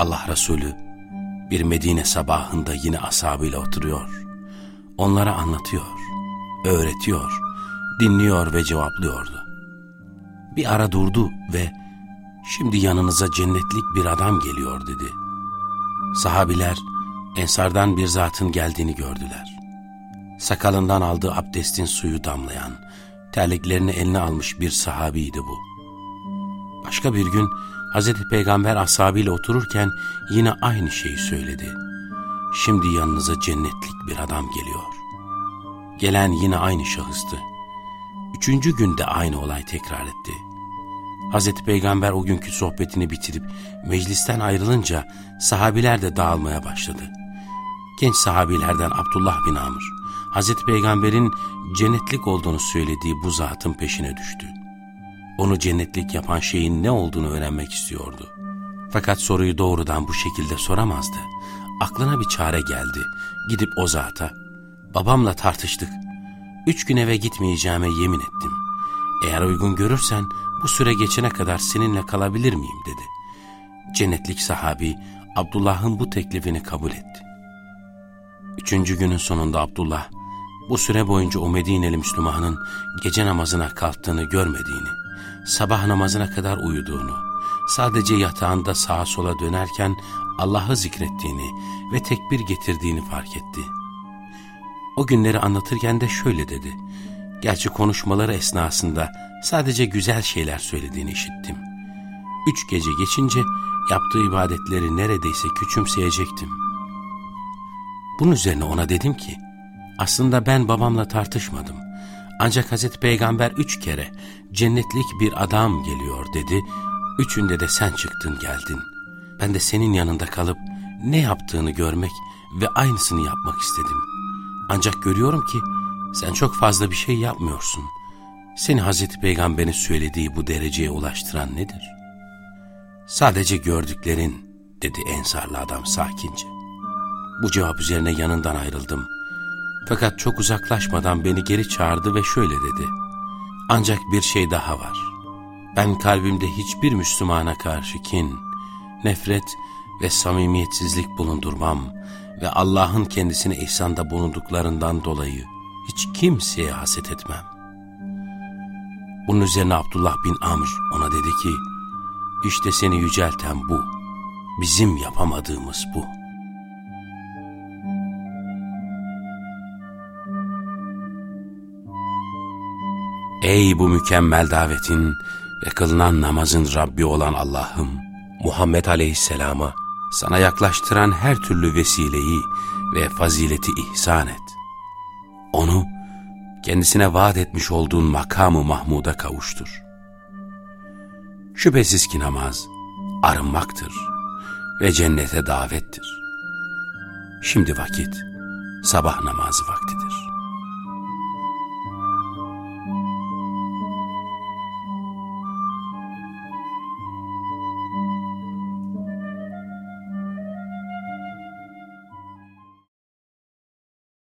Allah Resulü bir Medine sabahında yine ashabıyla oturuyor. Onlara anlatıyor, öğretiyor, dinliyor ve cevaplıyordu. Bir ara durdu ve şimdi yanınıza cennetlik bir adam geliyor dedi. Sahabiler ensardan bir zatın geldiğini gördüler. Sakalından aldığı abdestin suyu damlayan, terliklerini eline almış bir sahabiydi bu. Başka bir gün Hazreti Peygamber ashabıyla otururken yine aynı şeyi söyledi. Şimdi yanınıza cennetlik bir adam geliyor. Gelen yine aynı şahıstı. Üçüncü günde aynı olay tekrar etti. Hazreti Peygamber o günkü sohbetini bitirip meclisten ayrılınca sahabiler de dağılmaya başladı. Genç sahabilerden Abdullah bin Amr, Hazreti Peygamber'in cennetlik olduğunu söylediği bu zatın peşine düştü. Onu cennetlik yapan şeyin ne olduğunu öğrenmek istiyordu. Fakat soruyu doğrudan bu şekilde soramazdı. Aklına bir çare geldi. Gidip o zata, babamla tartıştık. Üç gün eve gitmeyeceğime yemin ettim. Eğer uygun görürsen bu süre geçene kadar seninle kalabilir miyim dedi. Cennetlik sahabi Abdullah'ın bu teklifini kabul etti. Üçüncü günün sonunda Abdullah bu süre boyunca o Medineli Müslümanın gece namazına kalktığını görmediğini, sabah namazına kadar uyuduğunu, sadece yatağında sağa sola dönerken Allah'ı zikrettiğini ve tekbir getirdiğini fark etti. O günleri anlatırken de şöyle dedi. Gerçi konuşmaları esnasında sadece güzel şeyler söylediğini işittim. Üç gece geçince yaptığı ibadetleri neredeyse küçümseyecektim. Bunun üzerine ona dedim ki, aslında ben babamla tartışmadım. Ancak Hazreti Peygamber üç kere cennetlik bir adam geliyor dedi. Üçünde de sen çıktın geldin. Ben de senin yanında kalıp ne yaptığını görmek ve aynısını yapmak istedim. Ancak görüyorum ki sen çok fazla bir şey yapmıyorsun. Seni Hazreti Peygamber'in söylediği bu dereceye ulaştıran nedir? Sadece gördüklerin dedi ensarlı adam sakince. Bu cevap üzerine yanından ayrıldım. Fakat çok uzaklaşmadan beni geri çağırdı ve şöyle dedi. Ancak bir şey daha var. Ben kalbimde hiçbir Müslümana karşı kin, nefret ve samimiyetsizlik bulundurmam ve Allah'ın kendisine ihsanda bulunduklarından dolayı hiç kimseye haset etmem. Bunun üzerine Abdullah bin Amr ona dedi ki, işte seni yücelten bu, bizim yapamadığımız bu. Ey bu mükemmel davetin ve kılınan namazın Rabbi olan Allah'ım, Muhammed Aleyhisselam'a sana yaklaştıran her türlü vesileyi ve fazileti ihsan et. Onu kendisine vaat etmiş olduğun makamı Mahmud'a kavuştur. Şüphesiz ki namaz arınmaktır ve cennete davettir. Şimdi vakit sabah namazı vaktidir.''